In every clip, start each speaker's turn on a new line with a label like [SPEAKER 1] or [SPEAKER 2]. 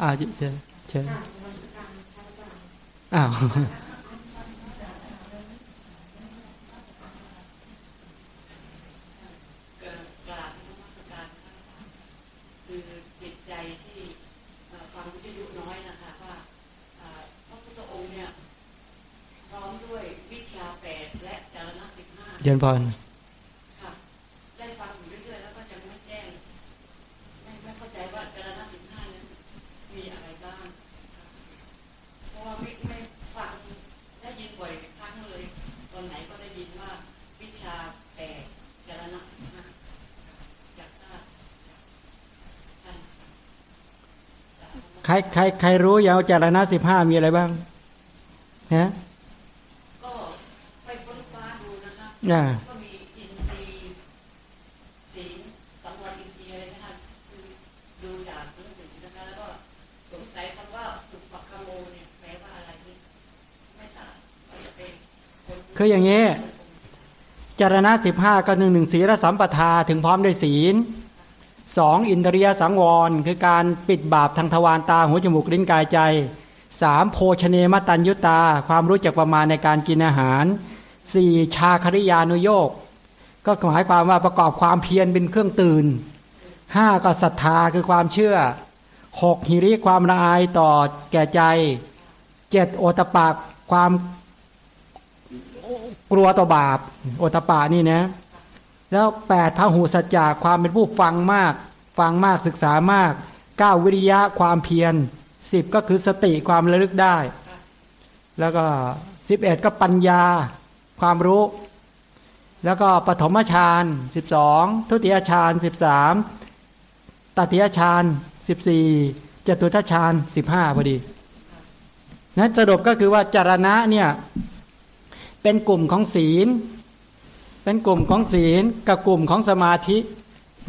[SPEAKER 1] อ่าเชิญเชิญอ้าว
[SPEAKER 2] เกิดกราบนมัสการค่ะคือจิตใจที่ ใคร
[SPEAKER 1] ใครใครรู้ยาวจารณะสิบห้ามีอะไรบ้างฮะ
[SPEAKER 2] ก็ไปค้นคว้าดูนะคะ
[SPEAKER 1] อ่า
[SPEAKER 2] ก็มีอินทรีย์ศีลสังวรอินทรีย์อะไรนะคะคือดูจากหนังสือนะคะแล้วก็สงสัยคำว่าอุปกรโมเนี่ยแปลว่าอะไรนี่ไม่ทราบว่าจะเป็นคน
[SPEAKER 1] คืออย่างนี้จารณะสิบห้าก็หนึ่งหนึ่งศีลสัมปทาถึงพร้อมด้วยศีล สองอินทรียสังวร คือการปิดบาปทางทวารตาหูจมูกลิ้นกายใจสามโภชเนมตัญยุตา ความรู้จักประมาณในการกินอาหารสี่ชาคริยานุโยกก็หมายความว่าประกอบความเพียรเป็นเครื่องตื่นห้าก็ศรัทธาคือความเชื่อหกหิริความละอายต่อแก่ใจเจ็ดโอตปากความกลัวต่อบาป โอตปานี่นะ แล้วแปดพหูสัจจะความเป็นผู้ฟังมาก ฟังมากศึกษามากเก้าวิริยะความเพียรสิบก็คือสติความระลึกได้ แล้วก็สิบเอ็ดก็ปัญญาความรู้ แล้วก็ปฐมฌานสิบสองทุติยฌานสิบสามตติยฌานสิบสี่จตุทัชฌานสิบห้าพอดีนั้นสรุปก็คือว่าจารณะเนี่ยเป็นกลุ่มของศีล เป็นกลุ่มของศีลกับกลุ่มของสมาธิ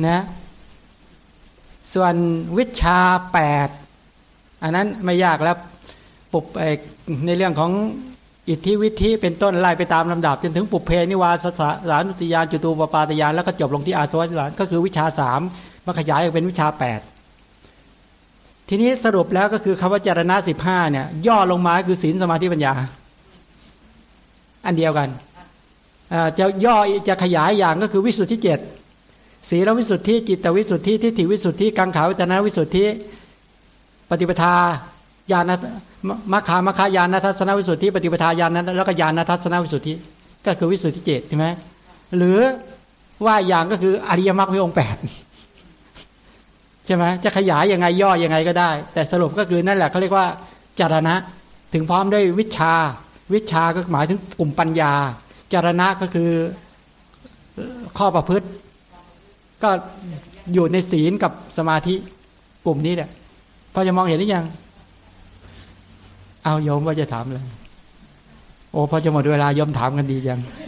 [SPEAKER 1] นะส่วนวิชาแปดอันนั้นไม่ยากแล้วปุบในเรื่องของอิทธิวิธิเป็นต้นไล่ไปตามลำดับ จนถึงปุเพนิวาสสานุติยานจุตูปปาตยานแล้วก็จบลงที่อาสวัตก็คือวิชาสามมาขยายออกเป็นวิชาแปดทีนี้สรุปแล้วก็คือคำว่าจารณะสิบห้าเนี่ยย่อลงมาคือศีลสมาธิปัญญา อันเดียวกัน จะย่อจะขยายอย่างก็คือวิสุทธิเจ็ดศีลวิสุทธิจิตวิสุทธิทิฏฐิวิสุทธิกังขาวิตนาวิสุทธิปฏิปทาญาณมัคคามัคคายานทัศนวิสุทธิปฏิปทาญาณแล้วก็ญาณทัศนวิสุทธิก็คือวิสุทธิเจ็ดใช่ไหมหรือว่าอย่างก็คืออริยมรรคมีองค์แปดใช่ไหมจะขยายยังไงย่อยังไงก็ได้ แต่สรุปก็คือนั่นแหละเขาเรียกว่าจารณะ ถึงพร้อมด้วยวิชา วิชาก็หมายถึงกลุ่มปัญญา จารณะก็คือข้อประพฤติ ก็อยู่ในศีลกับสมาธิกลุ่มนี้แหละพอจะมองเห็นหรือยัง เอาโยมว่าจะถามเลย โอ้พอจะหมดเวลายมถามกันดียัง